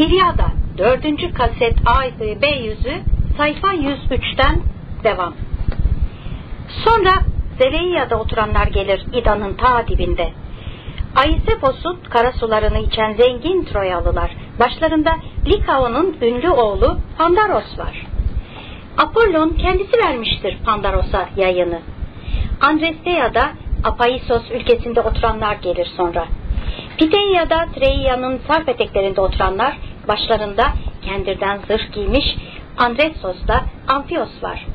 İlyada 4. kaset A B yüzü sayfa 103'ten devam. Sonra Zeleiya'da oturanlar gelir İda'nın ta dibinde. Aisepos'un karasularını içen zengin Troyalılar. Başlarında Likaon'un ünlü oğlu Pandaros var. Apollon kendisi vermiştir Pandaros'a yayını. Andrestea'da Apaisos ülkesinde oturanlar gelir sonra. Piteia'da Treia'nın sarf eteklerinde oturanlar başlarında kendirden zırh giymiş Andressos'ta Amphios var.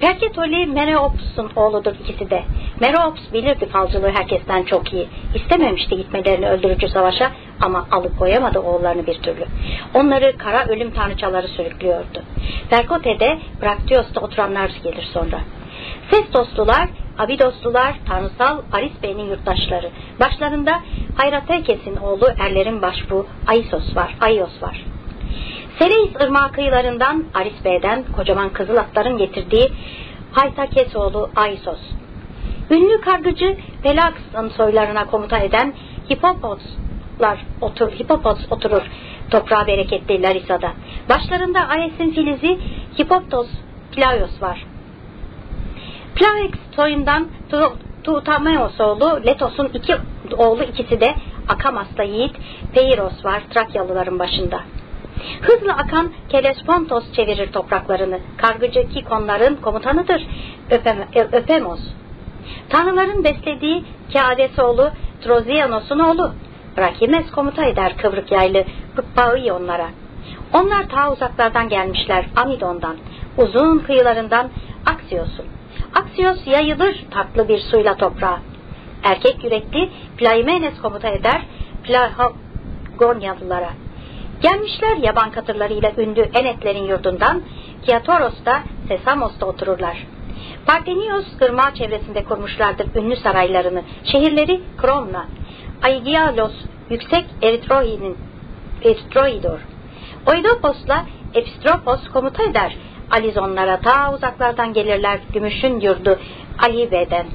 Perketoli Mereops'un oğludur ikisi de. Mereops bilirdi falcılığı herkesten çok iyi. İstememişti gitmelerini öldürücü savaşa ama alıkoyamadı oğullarını bir türlü. Onları kara ölüm tanrıçaları sürüklüyordu. Perkote'de Braktios'ta oturanlar gelir sonra. Sestoslular, Abidoslular, tanrısal Aris yurttaşları. Başlarında Hayratekes'in oğlu erlerin başbuğu Aisos var, Aios var. Sereis ırmağı kıyılarından Aris Bey'den kocaman kızıl atların getirdiği Haytakesoğlu Aisos. Ünlü kargıcı Pelaks'ın soylarına komuta eden Hippoposlar otur, Hippopos oturur toprağa bereketli Larisa'da. Başlarında Ares'in filizi Hippoptos Plaios var. Plaex soyundan Tutameos oğlu Letos'un iki oğlu ikisi de Akamas'ta yiğit Peiros var Trakyalıların başında. Hızla akan Kelespontos çevirir topraklarını. Kargıcı Kikonların komutanıdır Öpem Öpemos. Tanrıların beslediği Kâdesoğlu Trozianos'un oğlu. Rakimes komuta eder kıvrık yaylı onlara. Onlar ta uzaklardan gelmişler Amidon'dan, uzun kıyılarından Aksios'un. Aksios yayılır tatlı bir suyla toprağa. Erkek yürekli Plaimenes komuta eder Plagonyalılara. Gelmişler yaban katırlarıyla ünlü Enetlerin yurdundan Kiatoros'ta Sesamos'ta otururlar. Partenios ırmağı çevresinde kurmuşlardır ünlü saraylarını. Şehirleri Kromna, Aigialos, yüksek Eritroi'nin Eritroidor. Oidopos'la Epistropos komuta eder. Alizonlara ta uzaklardan gelirler gümüşün yurdu Alibe'den.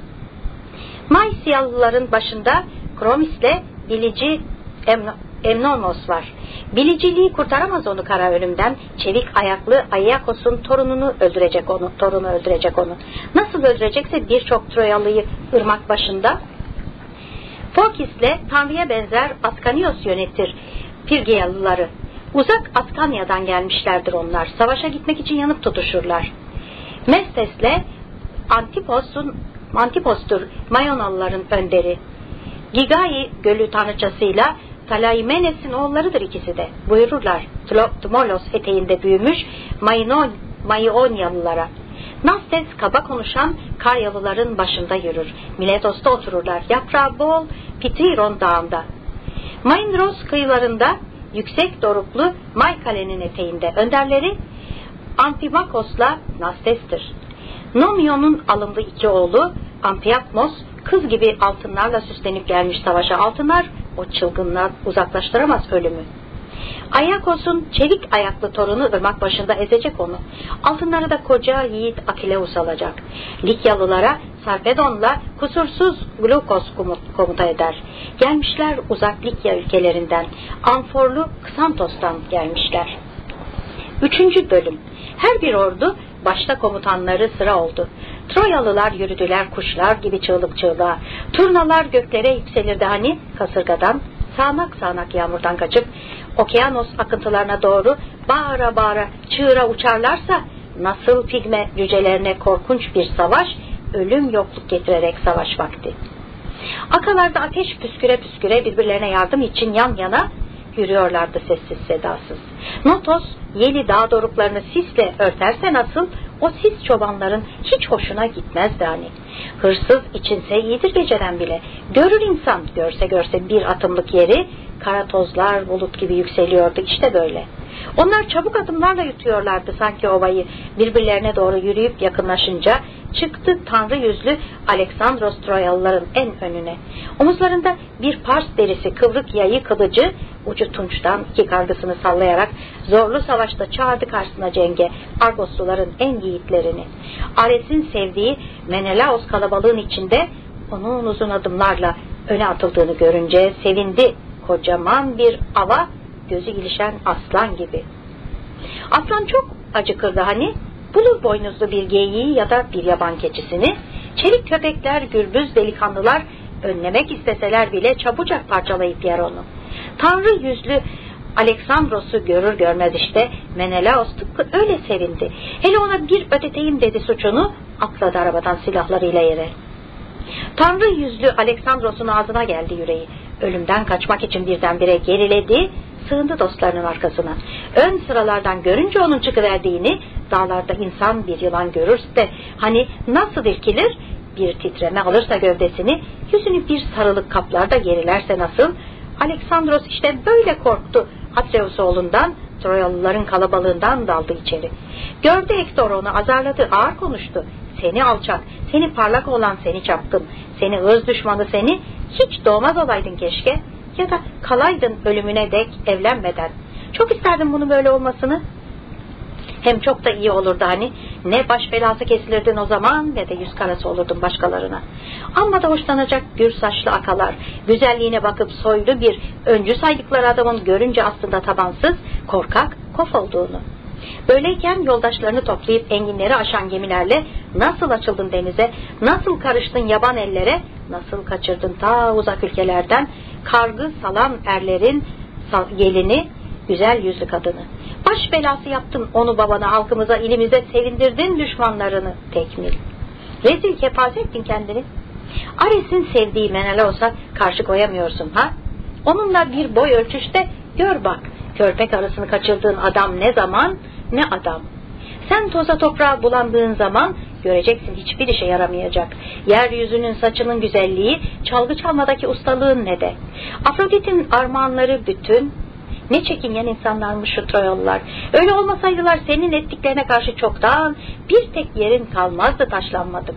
Maysyalıların başında Kromis'le bilici Emnomos var. Biliciliği kurtaramaz onu kara ölümden. Çevik ayaklı Ayakos'un torununu öldürecek onu, torunu öldürecek onu. Nasıl öldürecekse birçok Troyalıyı ırmak başında. Fokis'le Tanrı'ya benzer Askanios yönetir Pirgiyalıları. Uzak Askanya'dan gelmişlerdir onlar. Savaşa gitmek için yanıp tutuşurlar. Mestes'le Antipos'un Antipos'tur Mayonalıların önderi. Gigai gölü tanrıçasıyla Talaimenes'in oğullarıdır ikisi de. Buyururlar Tmolos eteğinde büyümüş Mainon, Maionyalılara. Nastes kaba konuşan Karyalıların başında yürür. Miletos'ta otururlar. Yaprağı bol Pitiron dağında. Maindros kıyılarında yüksek doruklu May kalenin eteğinde. Önderleri Amfimakos'la Nastes'tir. Nomion'un alımlı iki oğlu Ampiakmos kız gibi altınlarla süslenip gelmiş savaşa. Altınlar o çılgınlar uzaklaştıramaz ölümü. Ayakos'un çevik ayaklı torunu ırmak başında ezecek onu. Altınları da koca yiğit Akileus alacak. Likyalılara Sarpedon'la kusursuz Glukos komuta eder. Gelmişler uzak Likya ülkelerinden. Anforlu Ksantos'tan gelmişler. Üçüncü bölüm. Her bir ordu başta komutanları sıra oldu. Troyalılar yürüdüler kuşlar gibi çığlık çığlığa. Turnalar göklere yükselirdi hani kasırgadan. Sağanak sağanak yağmurdan kaçıp okyanos akıntılarına doğru bağıra bağıra çığıra uçarlarsa nasıl pigme cücelerine korkunç bir savaş, ölüm yokluk getirerek savaş vakti. Akalarda ateş püsküre püsküre birbirlerine yardım için yan yana yürüyorlardı sessiz sedasız. Notos yeli dağ doruklarını sisle örterse nasıl o sis çobanların hiç hoşuna gitmezdi hani. Hırsız içinse iyidir geceden bile. Görür insan görse görse bir atımlık yeri kara tozlar bulut gibi yükseliyordu işte böyle. Onlar çabuk adımlarla yutuyorlardı sanki ovayı. Birbirlerine doğru yürüyüp yakınlaşınca çıktı tanrı yüzlü Aleksandros Troyalıların en önüne. Omuzlarında bir pars derisi kıvrık yayı kılıcı ucu tunçtan iki kargısını sallayarak zorlu savaşta çağırdı karşısına cenge Argosluların en yiğitlerini. Ares'in sevdiği Menelaos kalabalığın içinde onun uzun adımlarla öne atıldığını görünce sevindi. Kocaman bir ava gözü ilişen aslan gibi. Aslan çok acıkırdı hani, bulur boynuzlu bir geyiği ya da bir yaban keçisini, çelik köpekler, gürbüz delikanlılar önlemek isteseler bile çabucak parçalayıp yer onu. Tanrı yüzlü Aleksandros'u görür görmez işte Menelaos tıpkı öyle sevindi. Hele ona bir ödeteyim dedi suçunu, atladı arabadan silahlarıyla yere. Tanrı yüzlü Aleksandros'un ağzına geldi yüreği. Ölümden kaçmak için birdenbire geriledi, sığındı dostlarının arkasına. Ön sıralardan görünce onun çıkıverdiğini, dağlarda insan bir yılan görürse de hani nasıl irkilir, bir titreme alırsa gövdesini, yüzünü bir sarılık kaplar da gerilerse nasıl, Aleksandros işte böyle korktu Atreus oğlundan, Troyalıların kalabalığından daldı içeri. Gördü Hektor onu azarladı, ağır konuştu. Seni alçak, seni parlak olan seni çapkın, seni ırz düşmanı seni, hiç doğmaz olaydın keşke. Ya da kalaydın ölümüne dek evlenmeden. Çok isterdim bunun böyle olmasını. Hem çok da iyi olurdu hani. Ne baş belası kesilirdin o zaman ne de yüz karası olurdun başkalarına. Amma da hoşlanacak gür saçlı akalar, güzelliğine bakıp soylu bir öncü saydıkları adamın görünce aslında tabansız, korkak, kof olduğunu. Böyleyken yoldaşlarını toplayıp enginleri aşan gemilerle nasıl açıldın denize, nasıl karıştın yaban ellere, nasıl kaçırdın ta uzak ülkelerden kargı salan erlerin gelini, güzel yüzlü kadını. Baş belası yaptın onu babana, halkımıza, ilimize sevindirdin düşmanlarını tekmil. Rezil kepaze ettin kendini. Ares'in sevdiği Menelaos'a karşı koyamıyorsun ha? Onunla bir boy ölçüşte gör bak, körpek arasını kaçırdığın adam ne zaman ne adam. Sen toza toprağa bulandığın zaman göreceksin hiçbir işe yaramayacak. Yeryüzünün saçının güzelliği, çalgı çalmadaki ustalığın ne de. Afrodit'in armağanları bütün, ne çekingen insanlarmış şu Troyalılar. Öyle olmasaydılar senin ettiklerine karşı çoktan bir tek yerin kalmazdı taşlanmadık.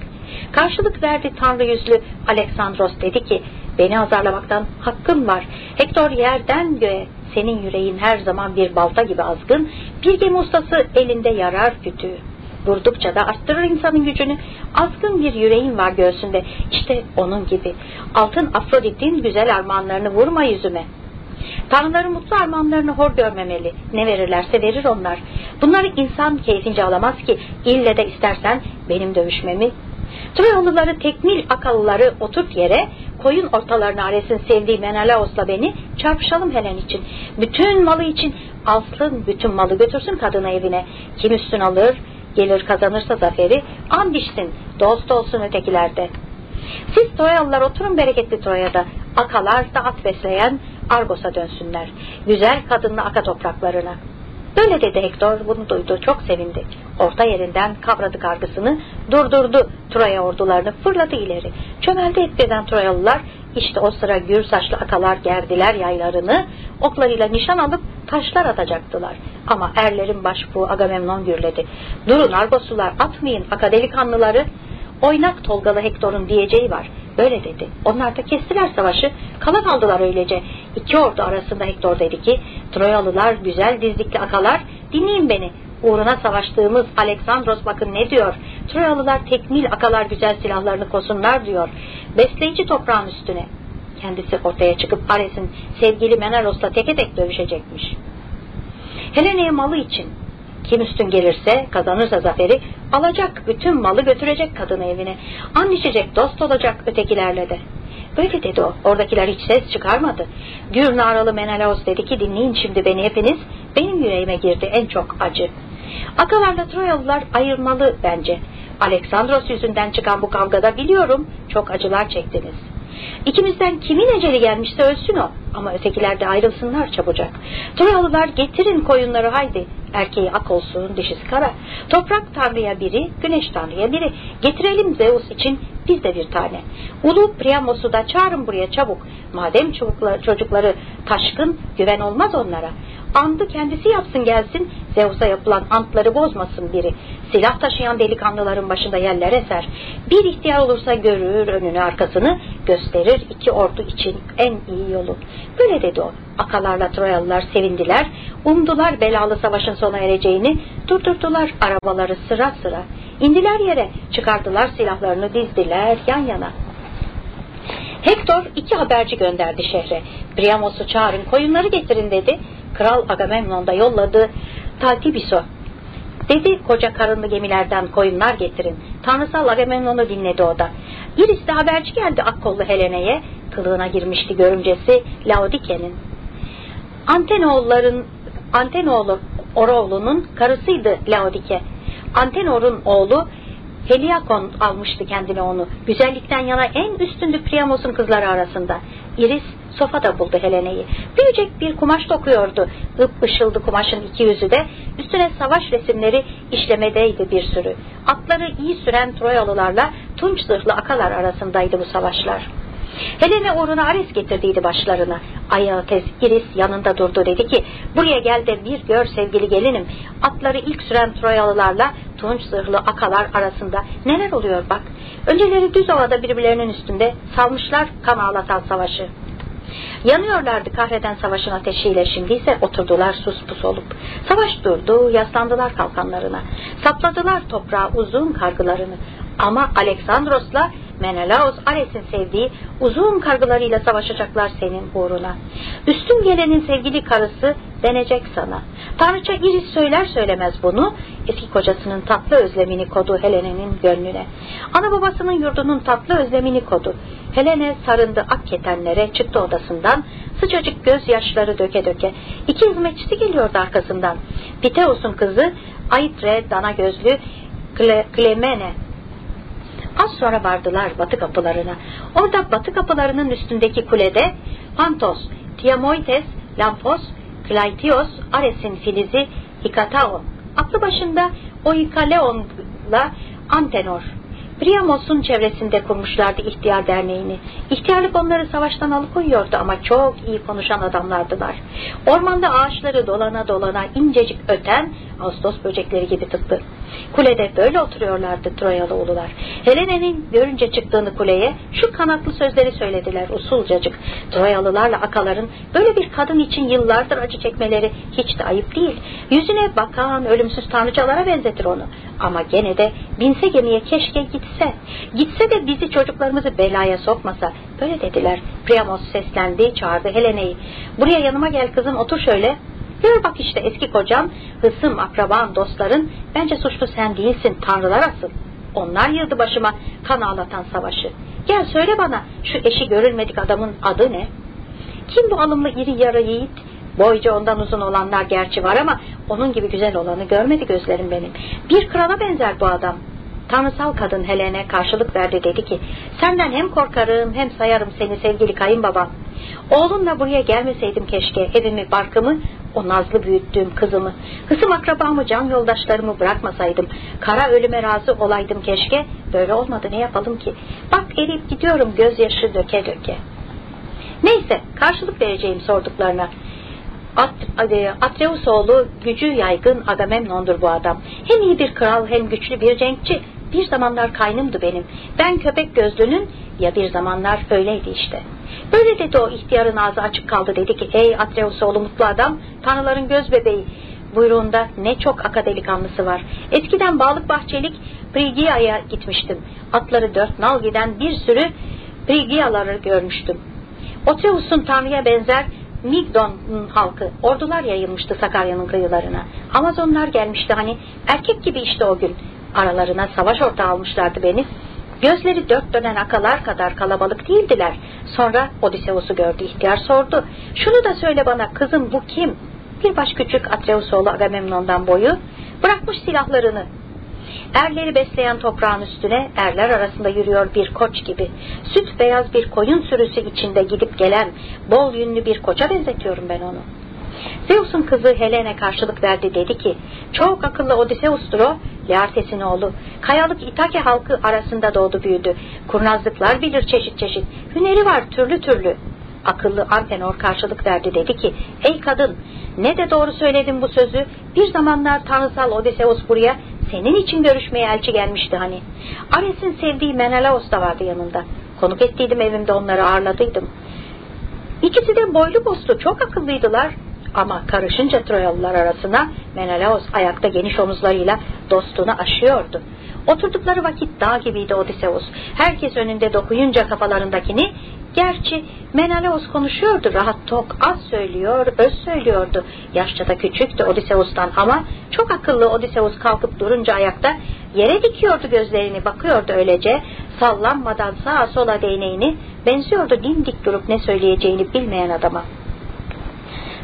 Karşılık verdi tanrı yüzlü Aleksandros dedi ki beni azarlamaktan hakkın var. Hektor yerden göğe senin yüreğin her zaman bir balta gibi azgın, bir gemi ustası elinde yarar kütüğü. Vurdukça da arttırır insanın gücünü. Azgın bir yüreğin var göğsünde. İşte onun gibi. Altın Afrodit'in güzel armağanlarını vurma yüzüme. Tanrıların mutlu armağanlarını hor görmemeli. Ne verirlerse verir onlar. Bunları insan keyfince alamaz ki. İlle de istersen benim dövüşmemi. Troyalıları tekmil akallıları oturt yere, koyun ortalarına Ares'in sevdiği Menelaos'la beni çarpışalım Helen için. Bütün malı için alsın bütün malı götürsün kadına evine. Kim üstün alır, gelir kazanırsa zaferi, and içsin, dost olsun ötekilerde. Siz Troyalılar oturun bereketli Troya'da, akalar da at besleyen Argos'a dönsünler, güzel kadınlı aka topraklarına. Böyle dedi Hektor bunu duydu çok sevindi. Orta yerinden kavradı kargısını durdurdu Troya ordularını fırladı ileri. Çömeldi et birden Troyalılar işte o sıra gür saçlı akalar gerdiler yaylarını oklarıyla nişan alıp taşlar atacaktılar. Ama erlerin başbuğu Agamemnon gürledi. Durun Argoslular atmayın aka delikanlıları oynak Tolgalı Hektor'un diyeceği var. Böyle dedi. Onlar da kestiler savaşı. Kala kaldılar öylece. İki ordu arasında Hektor dedi ki Troyalılar güzel dizlikli akalar dinleyin beni. Uğruna savaştığımız Aleksandros bakın ne diyor. Troyalılar tekmil akalar güzel silahlarını kosunlar diyor. Besleyici toprağın üstüne. Kendisi ortaya çıkıp Ares'in sevgili Menelos'la teke tek dövüşecekmiş. Helene'ye malı için kim üstün gelirse kazanırsa zaferi alacak bütün malı götürecek kadın evine. An içecek dost olacak ötekilerle de. Böyle dedi o. Oradakiler hiç ses çıkarmadı. Gür naralı Menelaos dedi ki dinleyin şimdi beni hepiniz. Benim yüreğime girdi en çok acı. Akalarla Troyalılar ayırmalı bence. Aleksandros yüzünden çıkan bu kavgada biliyorum çok acılar çektiniz. İkimizden kimin eceli gelmişse ölsün o. Ama ötekiler de ayrılsınlar çabucak. Troyalılar getirin koyunları haydi. Erkeği ak olsun, dişisi kara. Toprak tanrıya biri, güneş tanrıya biri. Getirelim Zeus için biz de bir tane. Ulu Priamos'u da çağırın buraya çabuk. Madem çocukları taşkın, güven olmaz onlara. Andı kendisi yapsın gelsin, Zeus'a yapılan antları bozmasın biri. Silah taşıyan delikanlıların başında yerler eser. Bir ihtiyar olursa görür önünü arkasını, gösterir iki ordu için en iyi yolu. Böyle dedi o. Akalarla Troyalılar sevindiler, umdular belalı savaşın sona ereceğini, durdurdular arabaları sıra sıra. İndiler yere, çıkardılar silahlarını dizdiler yan yana. Hektor iki haberci gönderdi şehre. Priamos'u çağırın koyunları getirin dedi. Kral Agamemnon da yolladı Taltibiso. Dedi koca karınlı gemilerden koyunlar getirin. Tanrısal Agamemnon'u dinledi o da. Iris de haberci geldi akkollu Helene'ye. Kılığına girmişti görümcesi Laodike'nin. Antenoğulların Antenoğlu Oroğlu'nun karısıydı Laodike. Antenor'un oğlu Heliakon almıştı kendine onu. Güzellikten yana en üstündü Priamos'un kızları arasında. Iris sofada buldu Helene'yi. Büyücek bir kumaş dokuyordu. Ip ışıldı kumaşın iki yüzü de. Üstüne savaş resimleri işlemedeydi bir sürü. Atları iyi süren Troyalılarla tunç zırhlı akalar arasındaydı bu savaşlar. Helene uğruna Ares getirdiydi başlarına. Ayağı tez Iris yanında durdu dedi ki buraya gel de bir gör sevgili gelinim. Atları ilk süren Troyalılarla tunç zırhlı akalar arasında neler oluyor bak. Önceleri düz ovada birbirlerinin üstünde salmışlar kan ağlatan savaşı. Yanıyorlardı kahreden savaşın ateşiyle şimdi ise oturdular sus pus olup. Savaş durdu yaslandılar kalkanlarına. Sapladılar toprağa uzun kargılarını. Ama Aleksandros'la Menelaos Ares'in sevdiği uzun kargılarıyla savaşacaklar senin uğruna. Üstün gelenin sevgili karısı denecek sana. Tanrıça Iris söyler söylemez bunu eski kocasının tatlı özlemini kodu Helene'nin gönlüne. Ana babasının yurdunun tatlı özlemini kodu. Helene sarındı ak ketenlere çıktı odasından sıcacık gözyaşları döke döke. İki hizmetçisi geliyordu arkasından. Piteos'un kızı Aitre dana gözlü Klemene Az sonra vardılar batı kapılarına. Orada batı kapılarının üstündeki kulede Pantos, Tiamoites, Lampos, Klaitios, Ares'in filizi Hikataon. Aklı başında Oikaleon'la Antenor Priamos'un çevresinde kurmuşlardı ihtiyar derneğini. İhtiyarlık onları savaştan alıkoyuyordu ama çok iyi konuşan adamlardılar. Ormanda ağaçları dolana dolana incecik öten Ağustos böcekleri gibi tıktı. Kulede böyle oturuyorlardı Troyalı ulular. Helene'nin görünce çıktığını kuleye şu kanatlı sözleri söylediler usulcacık. Troyalılarla akaların böyle bir kadın için yıllardır acı çekmeleri hiç de ayıp değil. Yüzüne bakan ölümsüz tanrıçalara benzetir onu. Ama gene de binse gemiye keşke gitse. Gitse de bizi çocuklarımızı belaya sokmasa. Böyle dediler. Priamos seslendi, çağırdı Helene'yi. Buraya yanıma gel kızım otur şöyle. Gör bak işte eski kocan, hısım, akraban, dostların. Bence suçlu sen değilsin, tanrılar asıl. Onlar yıldı başıma kan ağlatan savaşı. Gel söyle bana şu eşi görülmedik adamın adı ne? Kim bu alımlı iri yarı yiğit? Boyca ondan uzun olanlar gerçi var ama onun gibi güzel olanı görmedi gözlerim benim. Bir krala benzer bu adam. Tanrısal kadın Helen'e karşılık verdi dedi ki senden hem korkarım hem sayarım seni sevgili kayınbabam. Oğlunla buraya gelmeseydim keşke evimi barkımı o nazlı büyüttüğüm kızımı kızım akrabamı can yoldaşlarımı bırakmasaydım kara ölüme razı olaydım keşke böyle olmadı ne yapalım ki bak eriyip gidiyorum gözyaşı döke döke. Neyse karşılık vereceğim sorduklarına At, Atreus oğlu gücü yaygın Agamemnon'dur bu adam. Hem iyi bir kral hem güçlü bir cenkçi. Bir zamanlar kaynımdı benim. Ben köpek gözlünün ya bir zamanlar öyleydi işte. Böyle dedi o ihtiyarın ağzı açık kaldı dedi ki ey Atreus oğlu mutlu adam tanrıların göz bebeği buyruğunda ne çok aka delikanlısı var. Eskiden Bağlık Bahçelik Prigia'ya gitmiştim. Atları dört nal giden bir sürü Prigiaları görmüştüm. Atreus'un tanrıya benzer Migdon'un halkı ordular yayılmıştı Sakarya'nın kıyılarına. Amazonlar gelmişti hani erkek gibi işte o gün. Aralarına savaş ortağı almışlardı beni. Gözleri dört dönen akalar kadar kalabalık değildiler. Sonra Odysseus'u gördü ihtiyar sordu. Şunu da söyle bana kızım bu kim? Bir baş küçük Atreus oğlu Agamemnon'dan boyu bırakmış silahlarını Erleri besleyen toprağın üstüne erler arasında yürüyor bir koç gibi. Süt beyaz bir koyun sürüsü içinde gidip gelen bol yünlü bir koça benzetiyorum ben onu. Zeus'un kızı Helene karşılık verdi dedi ki çok akıllı Odysseus'tur o Laertes'in oğlu. Kayalık İtake halkı arasında doğdu büyüdü. Kurnazlıklar bilir çeşit çeşit. Hüneri var türlü türlü. Akıllı Antenor karşılık verdi dedi ki ey kadın ne de doğru söyledin bu sözü. Bir zamanlar tanrısal Odysseus buraya senin için görüşmeye elçi gelmişti hani. Ares'in sevdiği Menelaos da vardı yanında. Konuk ettiydim evimde onları ağırladıydım. İkisi de boylu bostu çok akıllıydılar. Ama karışınca Troyalılar arasına Menelaos ayakta geniş omuzlarıyla dostunu aşıyordu. Oturdukları vakit dağ gibiydi Odysseus. Herkes önünde dokuyunca kafalarındakini Gerçi Menelaos konuşuyordu rahat tok, az söylüyor, öz söylüyordu. Yaşça da küçüktü Odysseus'tan ama çok akıllı Odysseus kalkıp durunca ayakta yere dikiyordu gözlerini, bakıyordu öylece, sallanmadan sağa sola değneğini, benziyordu dimdik durup ne söyleyeceğini bilmeyen adama.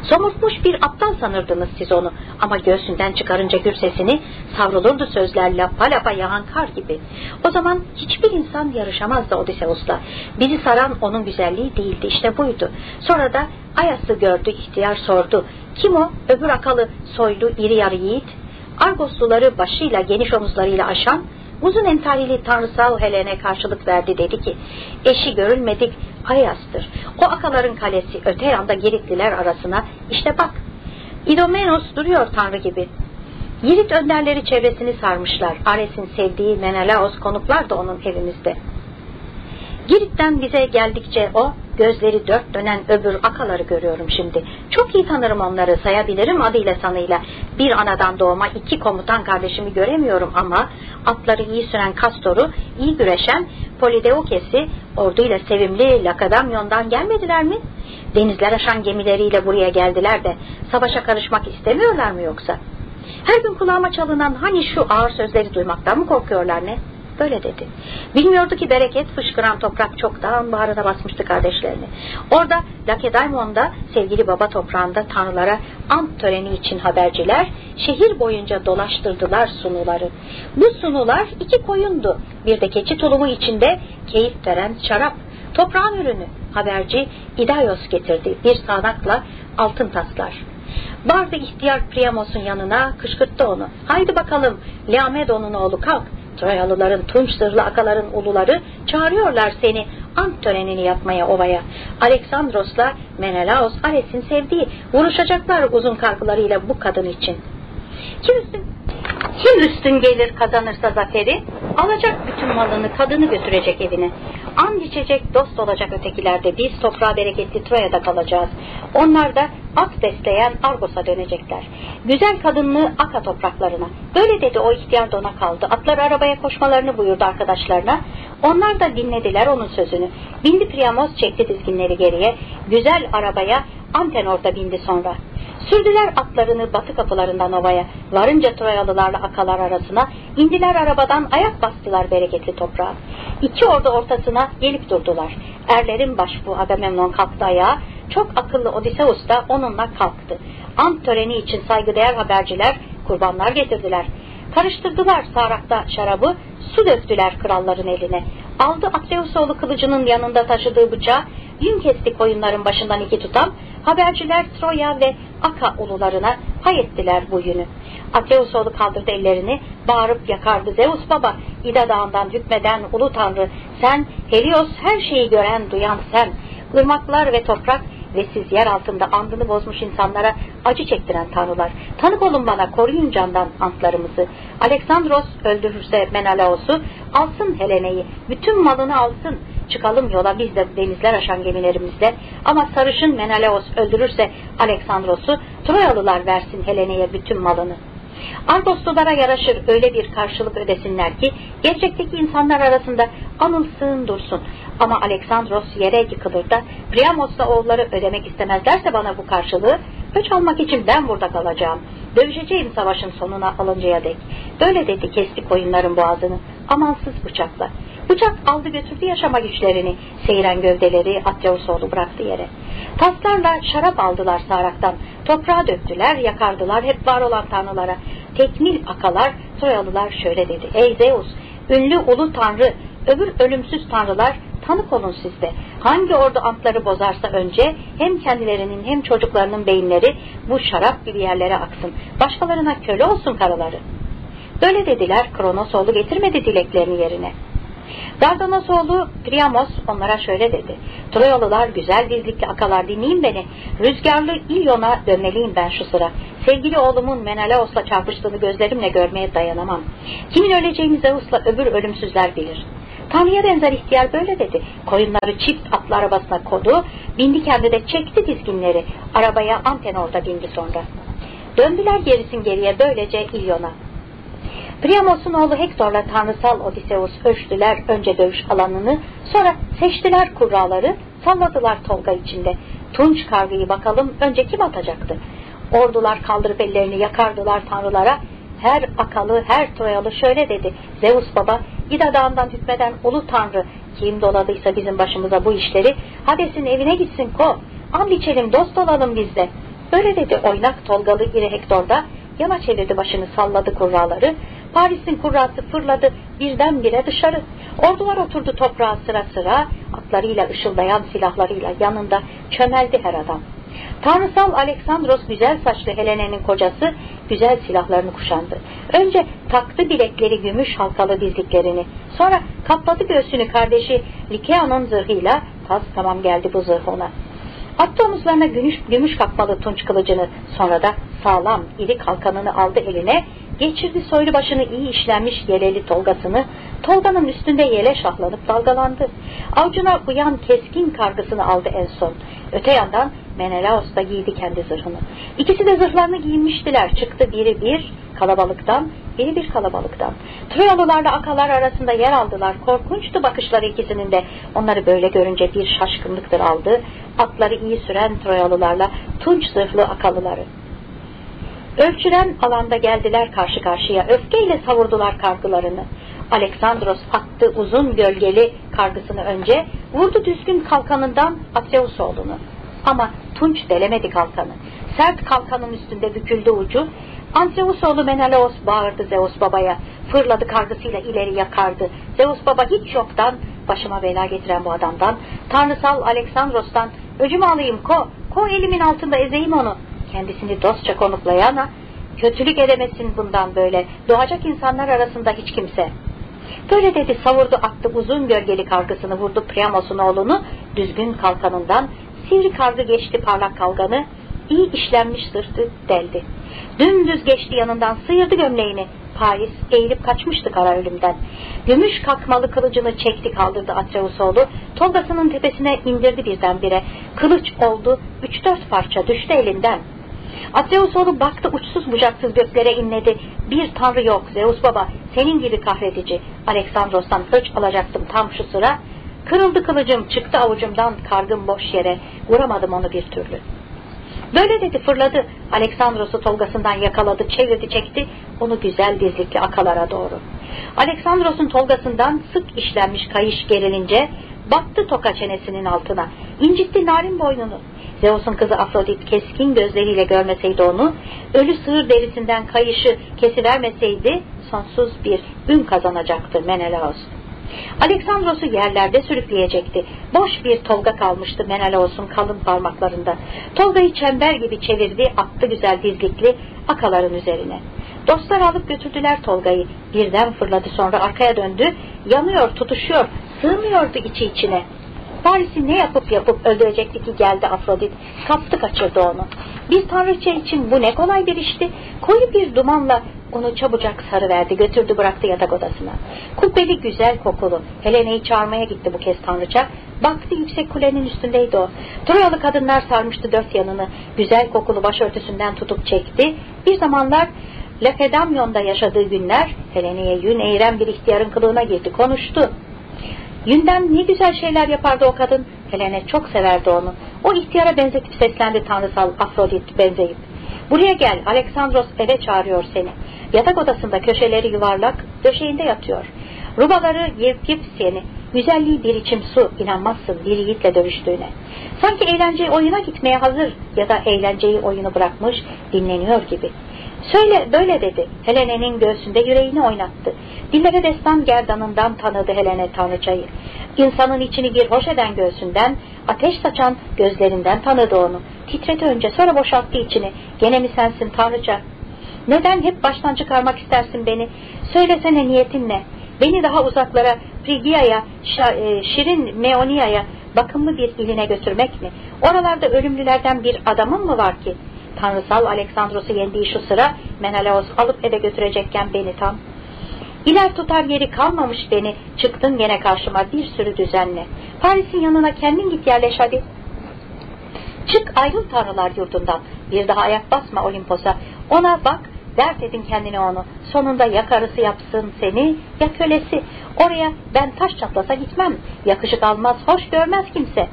Somurtmuş bir aptal sanırdınız siz onu ama göğsünden çıkarınca gür sesini savrulurdu sözler lapa lapa yağan kar gibi. O zaman hiçbir insan yarışamazdı Odysseus'la. Bizi saran onun güzelliği değildi işte buydu. Sonra da Ayas'ı gördü ihtiyar sordu. Kim o öbür akalı soylu iri yarı yiğit? Argosluları başıyla geniş omuzlarıyla aşan Uzun entarili tanrısal Helen'e karşılık verdi dedi ki eşi görülmedik Ayas'tır. O akaların kalesi öte yanda Giritliler arasına işte bak İdomenos duruyor tanrı gibi. Girit önderleri çevresini sarmışlar. Ares'in sevdiği Menelaos konuklar da onun evimizde. Girit'ten bize geldikçe o gözleri dört dönen öbür akaları görüyorum şimdi. Çok iyi tanırım onları sayabilirim adıyla sanıyla. Bir anadan doğma iki komutan kardeşimi göremiyorum ama atları iyi süren Kastor'u iyi güreşen Polideokes'i orduyla sevimli Lakadamyon'dan gelmediler mi? Denizler aşan gemileriyle buraya geldiler de savaşa karışmak istemiyorlar mı yoksa? Her gün kulağıma çalınan hani şu ağır sözleri duymaktan mı korkuyorlar ne? Böyle dedi. Bilmiyordu ki bereket fışkıran toprak çoktan bağrına basmıştı kardeşlerini. Orada Lakedaimon'da sevgili baba toprağında tanrılara ant töreni için haberciler şehir boyunca dolaştırdılar sunuları. Bu sunular iki koyundu. Bir de keçi tulumu içinde keyif veren şarap. Toprağın ürünü haberci İdayos getirdi. Bir sağanakla altın taslar. Vardı ihtiyar Priamos'un yanına kışkırttı onu. Haydi bakalım Leamedon'un oğlu kalk Troyalıların, tunç akaların uluları çağırıyorlar seni ant törenini yapmaya ovaya. Aleksandros'la Menelaos Ares'in sevdiği vuruşacaklar uzun kargılarıyla bu kadın için. Kim üstün, kim üstün gelir kazanırsa zaferi alacak bütün malını kadını götürecek evine. An içecek dost olacak ötekilerde biz toprağa bereketli Troya'da kalacağız. Onlar da at besleyen Argos'a dönecekler. Güzel kadınlığı Aka topraklarına. Böyle dedi o ihtiyar dona kaldı. Atları arabaya koşmalarını buyurdu arkadaşlarına. Onlar da dinlediler onun sözünü. Bindi Priamos çekti dizginleri geriye. Güzel arabaya Antenor'da bindi sonra. Sürdüler atlarını batı kapılarından ovaya. Varınca Troyalılarla akalar arasına indiler arabadan ayak bastılar bereketli toprağa. İki ordu ortasına gelip durdular. Erlerin başbuğu Agamemnon kalktı ayağa. Çok akıllı Odysseus da onunla kalktı. Ant töreni için saygıdeğer haberciler kurbanlar getirdiler. Karıştırdılar sarakta şarabı, su döktüler kralların eline. Aldı Atreusoğlu kılıcının yanında taşıdığı bıçağı, yün kesti koyunların başından iki tutam, haberciler Troya ve Aka ulularına pay ettiler bu yünü. Atreusoğlu kaldırdı ellerini, bağırıp yakardı. Zeus baba, İda dağından hükmeden ulu tanrı, sen, Helios her şeyi gören, duyan sen, ırmaklar ve toprak ve siz yer altında andını bozmuş insanlara acı çektiren tanrılar. Tanık olun bana koruyun candan antlarımızı. Aleksandros öldürürse Menelaos'u alsın Helene'yi. Bütün malını alsın. Çıkalım yola biz de denizler aşan gemilerimizle. Ama sarışın Menelaos öldürürse Aleksandros'u Troyalılar versin Helene'ye bütün malını. Argoslulara yaraşır öyle bir karşılık ödesinler ki gelecekteki insanlar arasında anılsın dursun. Ama Aleksandros yere yıkılır da Priamos'la oğulları ödemek istemezlerse bana bu karşılığı öç almak için ben burada kalacağım. Dövüşeceğim savaşın sonuna alıncaya dek. Böyle dedi kesti koyunların boğazını amansız bıçakla. Bıçak aldı götürdü yaşama güçlerini, seyren gövdeleri Atyausoğlu bıraktı yere. Taslarla şarap aldılar saraktan, toprağa döktüler, yakardılar hep var olan tanrılara. Tekmil akalar, Troyalılar şöyle dedi. Ey Zeus, ünlü ulu tanrı, öbür ölümsüz tanrılar tanık olun sizde. Hangi ordu antları bozarsa önce hem kendilerinin hem çocuklarının beyinleri bu şarap gibi yerlere aksın. Başkalarına köle olsun karaları. Böyle dediler Kronos oğlu getirmedi dileklerini yerine. Dardanasoğlu Priamos onlara şöyle dedi. Troyalılar güzel dizlikli akalar dinleyin beni. Rüzgarlı İlyon'a dönmeliyim ben şu sıra. Sevgili oğlumun Menelaos'la çarpıştığını gözlerimle görmeye dayanamam. Kimin öleceğini Zeus'la öbür ölümsüzler bilir. Tanrı'ya benzer ihtiyar böyle dedi. Koyunları çift atlı arabasına kodu, bindi kendi de çekti dizginleri. Arabaya Antenor'da bindi sonra. Döndüler gerisin geriye böylece İlyon'a. Priamos'un oğlu Hektor'la tanrısal Odysseus ölçtüler önce dövüş alanını, sonra seçtiler kurraları, salladılar Tolga içinde. Tunç kargıyı bakalım önce kim atacaktı? Ordular kaldırıp ellerini yakardılar tanrılara. Her akalı, her Troyalı şöyle dedi. Zeus baba, İda dağından hükmeden ulu tanrı, kim doladıysa bizim başımıza bu işleri, Hades'in evine gitsin ko, an içelim, dost olalım bizde. Böyle dedi oynak Tolgalı iri Hektor'da, yana çevirdi başını salladı kurraları, Paris'in kurrası fırladı birdenbire dışarı. Ordular oturdu toprağa sıra sıra, atlarıyla ışıldayan silahlarıyla yanında çömeldi her adam. Tanrısal Aleksandros güzel saçlı Helene'nin kocası güzel silahlarını kuşandı. Önce taktı bilekleri gümüş halkalı dizliklerini. Sonra kapladı göğsünü kardeşi Likea'nın zırhıyla tas tamam geldi bu zırh ona. Attı omuzlarına gümüş, gümüş kakmalı tunç kılıcını sonra da sağlam iri kalkanını aldı eline geçirdi soylu başını iyi işlenmiş yeleli tolgasını tolganın üstünde yele şahlanıp dalgalandı. Avcuna uyan keskin kargısını aldı en son. Öte yandan Menelaos da giydi kendi zırhını. İkisi de zırhlarını giyinmiştiler. Çıktı biri bir kalabalıktan, biri bir kalabalıktan. Troyalılarla akalar arasında yer aldılar. Korkunçtu bakışları ikisinin de. Onları böyle görünce bir şaşkınlıktır aldı. Atları iyi süren Troyalılarla tunç zırhlı akalıları. Ölçülen alanda geldiler karşı karşıya. Öfkeyle savurdular kargılarını. Aleksandros attı uzun gölgeli kargısını önce, vurdu düzgün kalkanından Atreus oğlunu. Ama Tunç delemedi kalkanı. Sert kalkanın üstünde büküldü ucu. Antreus oğlu Menelaos bağırdı Zeus babaya. Fırladı kargısıyla ileri yakardı. Zeus baba hiç yoktan başıma bela getiren bu adamdan, tanrısal Aleksandros'tan öcümü alayım ko, ko elimin altında ezeyim onu. Kendisini dostça konuklayana, kötülük edemesin bundan böyle, doğacak insanlar arasında hiç kimse. Böyle dedi savurdu attı uzun gölgeli kargısını vurdu Priamos'un oğlunu düzgün kalkanından Sivri kargı geçti parlak kalganı, iyi işlenmiş sırtı deldi. Dümdüz geçti yanından sıyırdı gömleğini. Paris eğilip kaçmıştı kara ölümden. Gümüş kakmalı kılıcını çekti kaldırdı Atreusoğlu. Tolgasının tepesine indirdi birdenbire. Kılıç oldu, üç dört parça düştü elinden. Atreusoğlu baktı uçsuz bucaksız göklere inledi. Bir tanrı yok Zeus baba, senin gibi kahredici. Aleksandros'tan hırç alacaktım tam şu sıra. Kırıldı kılıcım, çıktı avucumdan kargım boş yere, vuramadım onu bir türlü. Böyle dedi fırladı, Aleksandros'u tolgasından yakaladı, çevirdi çekti, onu güzel dizlikli akalara doğru. Aleksandros'un tolgasından sık işlenmiş kayış gerilince, battı toka çenesinin altına, incitti narin boynunu. Zeus'un kızı Afrodit keskin gözleriyle görmeseydi onu, ölü sığır derisinden kayışı kesivermeseydi, sonsuz bir ün kazanacaktı Menelaos. Aleksandros'u yerlerde sürükleyecekti. Boş bir tolga kalmıştı Menelaos'un kalın parmaklarında. Tolgayı çember gibi çevirdi, attı güzel dizlikli akaların üzerine. Dostlar alıp götürdüler Tolga'yı. Birden fırladı sonra arkaya döndü. Yanıyor, tutuşuyor, sığmıyordu içi içine. Paris'i ne yapıp yapıp öldürecekti ki geldi Afrodit. Kaptı kaçırdı onu. Bir tanrıça için bu ne kolay bir işti. Koyu bir dumanla onu çabucak sarıverdi götürdü bıraktı yatak odasına. Kubbeli güzel kokulu. Helene'yi çağırmaya gitti bu kez tanrıça. Baktı yüksek kulenin üstündeydi o. Troyalı kadınlar sarmıştı dört yanını. Güzel kokulu başörtüsünden tutup çekti. Bir zamanlar Lakedamyon'da yaşadığı günler Helene'ye yün eğren bir ihtiyarın kılığına girdi konuştu. Yünden ne güzel şeyler yapardı o kadın. Helene çok severdi onu. O ihtiyara benzetip seslendi tanrısal Afrodit benzeyip. Buraya gel Aleksandros eve çağırıyor seni. Yatak odasında köşeleri yuvarlak döşeğinde yatıyor. Rubaları yevkip seni. Güzelliği bir içim su inanmazsın bir yiğitle dövüştüğüne. Sanki eğlenceyi oyuna gitmeye hazır ya da eğlenceyi oyunu bırakmış dinleniyor gibi. Söyle böyle dedi. Helene'nin göğsünde yüreğini oynattı. Dillere destan gerdanından tanıdı Helene tanrıçayı. İnsanın içini bir hoş eden göğsünden, ateş saçan gözlerinden tanıdı onu. Titredi önce sonra boşalttı içini. Gene mi sensin tanrıça? Neden hep baştan çıkarmak istersin beni? Söylesene niyetin ne? Beni daha uzaklara, Frigia'ya, e, Şirin Meonia'ya, bakımlı bir iline götürmek mi? Oralarda ölümlülerden bir adamın mı var ki? Tanrısal Aleksandros'u yendiği şu sıra Menelaos alıp eve götürecekken beni tam. İler tutar yeri kalmamış beni, çıktın gene karşıma bir sürü düzenle. Paris'in yanına kendin git yerleş hadi. Çık ayrıl tanrılar yurdundan, bir daha ayak basma Olimpos'a. Ona bak, Dert edin kendine onu. Sonunda ya karısı yapsın seni ya kölesi. Oraya ben taş çatlasa gitmem. Yakışık almaz, hoş görmez kimse.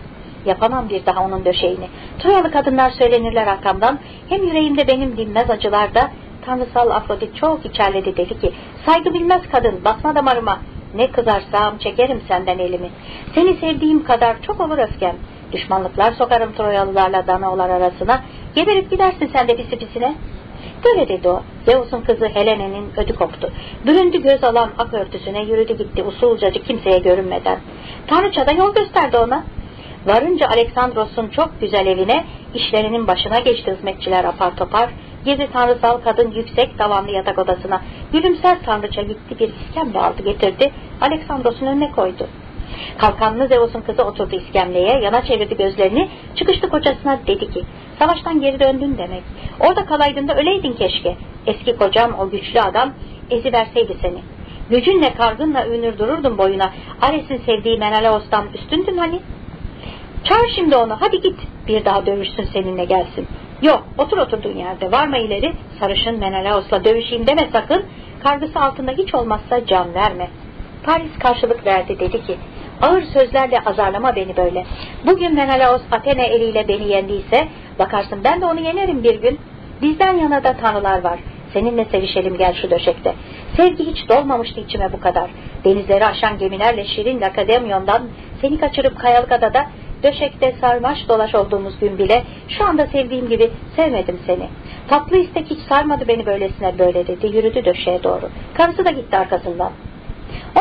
Yapamam bir daha onun döşeğini. Troyalı kadınlar söylenirler arkamdan. Hem yüreğimde benim dinmez acılar da tanrısal Afrodit çok içerledi dedi ki saygı bilmez kadın basma damarıma ne kızarsam çekerim senden elimi. Seni sevdiğim kadar çok olur öfkem. Düşmanlıklar sokarım Troyalılarla Danaolar arasına. Geberip gidersin sen de pisi pisine. Böyle dedi o. Zeus'un kızı Helene'nin ödü koptu. Büründü göz alan ak örtüsüne yürüdü gitti usulcacı kimseye görünmeden. Tanrıça da yol gösterdi ona. Varınca Aleksandros'un çok güzel evine işlerinin başına geçti hizmetçiler apar topar. Gezi tanrısal kadın yüksek tavanlı yatak odasına gülümser tanrıça gitti bir iskemle aldı getirdi. Aleksandros'un önüne koydu. Kalkanlı Zeus'un kızı oturdu iskemleye, yana çevirdi gözlerini, çıkıştı kocasına dedi ki, savaştan geri döndün demek. Orada kalaydın da öleydin keşke. Eski kocam o güçlü adam ezi verseydi seni. Gücünle kargınla ünür dururdun boyuna. Ares'in sevdiği Menelaos'tan üstündün hani. Çağır şimdi onu hadi git bir daha dövüşsün seninle gelsin. Yok otur oturduğun yerde varma ileri sarışın Menelaos'la dövüşeyim deme sakın. Kargısı altında hiç olmazsa can verme. Paris karşılık verdi dedi ki ağır sözlerle azarlama beni böyle. Bugün Menelaos Athena eliyle beni yendiyse bakarsın ben de onu yenerim bir gün. Bizden yana da tanrılar var. Seninle sevişelim gel şu döşekte. Sevgi hiç dolmamıştı içime bu kadar. Denizleri aşan gemilerle şirin Lakademyon'dan seni kaçırıp kayalık adada döşekte sarmaş dolaş olduğumuz gün bile şu anda sevdiğim gibi sevmedim seni. Tatlı istek hiç sarmadı beni böylesine böyle dedi. Yürüdü döşeğe doğru. Karısı da gitti arkasından.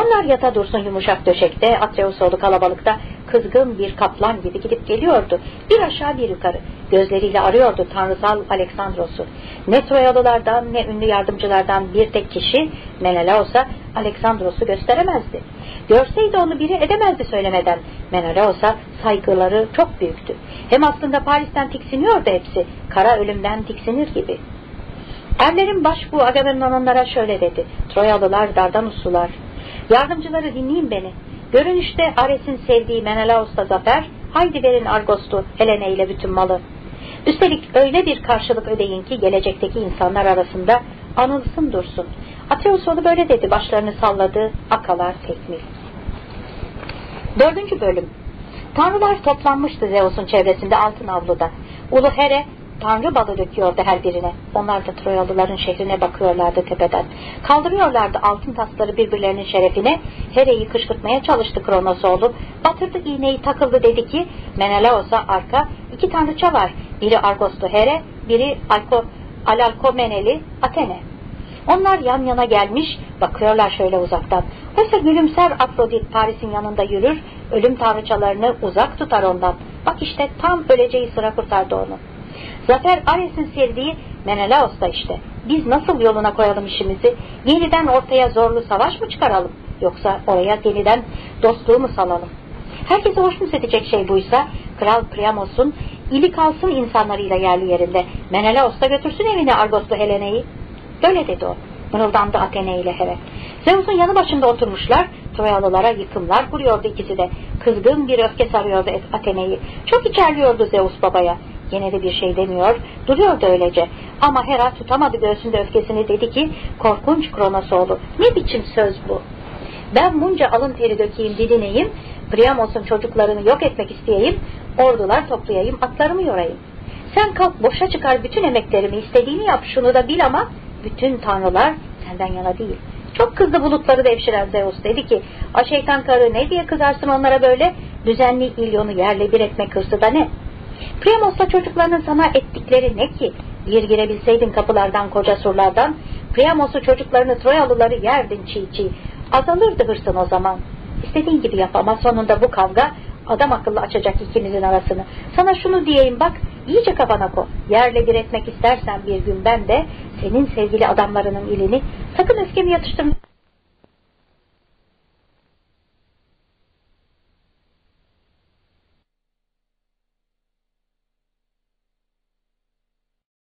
Onlar yata dursun yumuşak döşekte, Atreus oğlu kalabalıkta kızgın bir kaplan gibi gidip geliyordu. Bir aşağı bir yukarı. Gözleriyle arıyordu tanrısal Aleksandros'u. Ne Troyalılardan ne ünlü yardımcılardan bir tek kişi Menelaos'a Aleksandros'u gösteremezdi. Görseydi onu biri edemezdi söylemeden. Menelaos'a saygıları çok büyüktü. Hem aslında Paris'ten tiksiniyordu hepsi. Kara ölümden tiksinir gibi. Erlerin başbuğu Agamemnon onlara şöyle dedi. Troyalılar dardan uslular. Yardımcıları dinleyin beni. Görünüşte Ares'in sevdiği Menelaos'ta zafer, haydi verin Argos'tu Helene ile bütün malı. Üstelik öyle bir karşılık ödeyin ki gelecekteki insanlar arasında anılsın dursun. Atreus onu böyle dedi, başlarını salladı, akalar tekmil. Dördüncü bölüm Tanrılar toplanmıştı Zeus'un çevresinde altın avluda. Ulu Here tanrı balı döküyordu her birine. Onlar da Troyalıların şehrine bakıyorlardı tepeden. Kaldırıyorlardı altın tasları birbirlerinin şerefine. Here'yi kışkırtmaya çalıştı Kronos oğlu. Batırdı iğneyi takıldı dedi ki Menelaos'a arka iki tanrıça var. Biri Argos'tu Here, biri Alko, Alalkomeneli Athene. Onlar yan yana gelmiş, bakıyorlar şöyle uzaktan. Oysa gülümser Afrodit Paris'in yanında yürür, ölüm tanrıçalarını uzak tutar ondan. Bak işte tam öleceği sıra kurtardı onu. Zafer Ares'in sevdiği Menelaos da işte. Biz nasıl yoluna koyalım işimizi? Yeniden ortaya zorlu savaş mı çıkaralım? Yoksa oraya yeniden dostluğu mu salalım? Herkese hoşnut edecek şey buysa Kral Priamos'un ili kalsın insanlarıyla yerli yerinde. Menelaos da götürsün evine Argoslu Helene'yi. Böyle dedi o. Mırıldandı Athene ile Here. Zeus'un yanı başında oturmuşlar. Troyalılara yıkımlar kuruyordu ikisi de. Kızgın bir öfke sarıyordu Athene'yi. Çok içerliyordu Zeus babaya. Yine de bir şey demiyor, duruyordu öylece. Ama Hera tutamadı göğsünde öfkesini dedi ki, korkunç Kronos oğlu, ne biçim söz bu? Ben bunca alın teri dökeyim, didineyim, Priamos'un çocuklarını yok etmek isteyeyim, ordular toplayayım, atlarımı yorayım. Sen kalk boşa çıkar bütün emeklerimi, istediğini yap, şunu da bil ama bütün tanrılar senden yana değil. Çok kızdı bulutları devşiren Zeus dedi ki, a şeytan karı ne diye kızarsın onlara böyle, düzenli ilyonu yerle bir etmek hırsı da ne?'' Priamos'la çocuklarının sana ettikleri ne ki? Bir girebilseydin kapılardan koca surlardan, Priamos'u çocuklarını Troyalıları yerdin çiğ çiğ. Azalırdı hırsın o zaman. İstediğin gibi yap ama sonunda bu kavga adam akıllı açacak ikimizin arasını. Sana şunu diyeyim bak, iyice kafana ko. Yerle bir etmek istersen bir gün ben de senin sevgili adamlarının ilini sakın öfkemi yatıştırma.